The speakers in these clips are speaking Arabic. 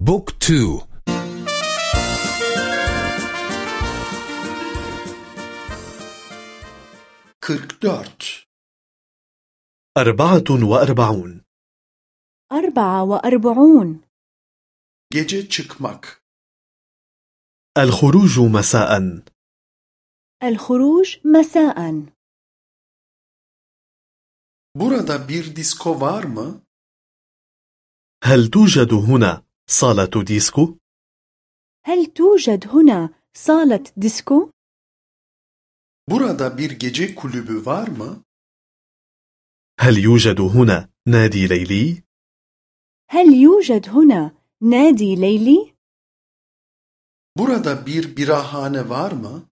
بوك تو. كركدارت. أربعة وأربعون. أربعة وأربعون. Gece çıkmak. الخروج مساء. الخروج مساء. Burada bir disko var mı? هل توجد هنا؟ صالة ديسكو؟ هل توجد هنا صالة ديسكو؟ Burada bir gece kulübü var mı? هل يوجد هنا نادي ليلي؟ هل يوجد هنا نادي ليلي؟ Burada bir birahane var mı?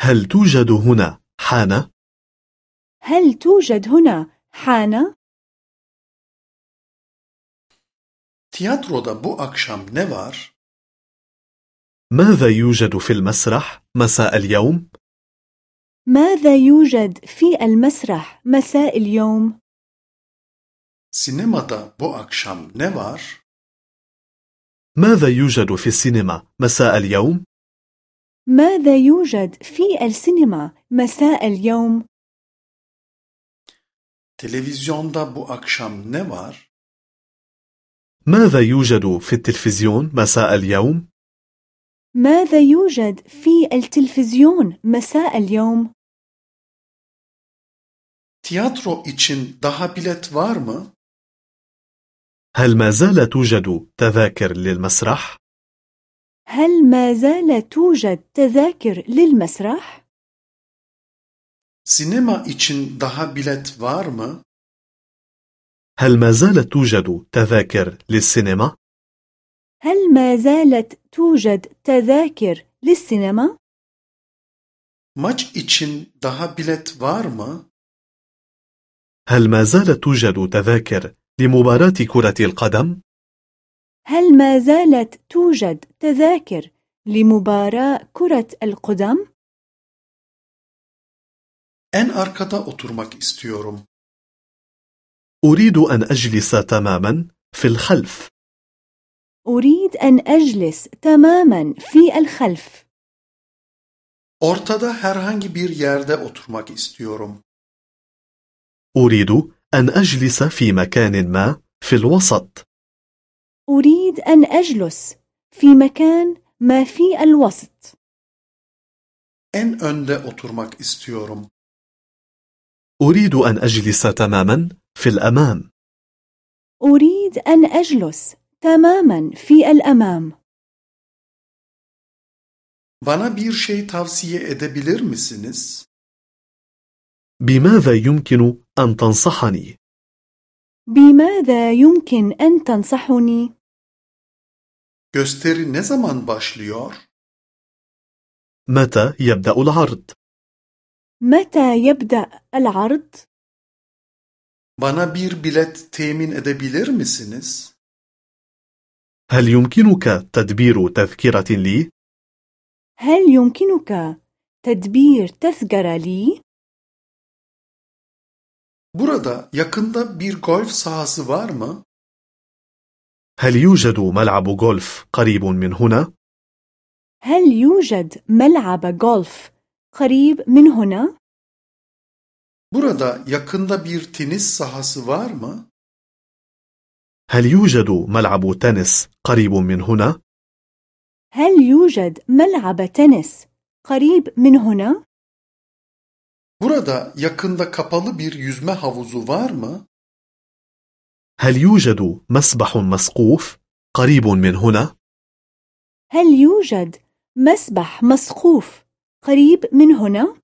هل توجد هنا حانة؟ هل توجد هنا حانة؟ Tiyatroda bu akşam ne var? ماذا يوجد في المسرح مساء اليوم؟ ماذا يوجد في المسرح مساء اليوم؟ Sinemada bu akşam ne var? ماذا يوجد في السينما مساء اليوم؟ ماذا يوجد في السينما مساء اليوم؟ Televizyonda bu akşam ne var? ماذا يوجد في التلفزيون مساء اليوم؟ ماذا يوجد في التلفزيون مساء اليوم؟ Tiyatro için daha bilet var mı? هل ما زال توجد تذاكر للمسرح؟ هل ما زال توجد تذاكر للمسرح؟ Sinema için daha bilet var mı? هل ما زالت توجد تذاكر للسينما؟ هل ما زالت توجد تذاكر للسينما؟ Maç için daha bilet var mı? هل ما زالت توجد تذاكر لمباراة كرة القدم؟ هل ما زالت توجد تذاكر لمباراة كرة القدم؟ En arkada oturmak istiyorum. أريد أن أجلس تماما في الخلف أريد أن أجلس تماما في الخلف Ortada herhangi bir yerde oturmak istiyorum. أريد أن أجلس في مكان ما في الوسط أريد أن أجلس في مكان ما في الوسط En önde oturmak istiyorum. أريد أن أجلس تماما في الأمام أريد أن أجلس تماما في الأمام Bana bir şey tavsiye edebilir misiniz? بماذا يمكن أن تنصحني؟ بماذا يمكن أن تنصحني؟ Gösteri ne zaman başlıyor? متى يبدأ العرض؟ متى يبدأ العرض؟ Bana bir bilet temin edebilir misiniz? هل يمكنك تدبير تذكرة لي؟ هل يمكنك تدبير تذكرة لي؟ Burada yakında bir golf sahası var mı? هل يوجد ملعب غولف قريب من هنا؟ هل يوجد ملعب غولف قريب من هنا؟ Burada yakında bir tenis sahası var mı? هل يوجد ملعب تنس قريب من هنا؟ هل يوجد ملعب تنس قريب من هنا؟ Burada yakında kapalı bir yüzme havuzu var mı? هل يوجد مسبح مسقوف قريب من هنا؟ هل يوجد مسبح مسقوف قريب من هنا؟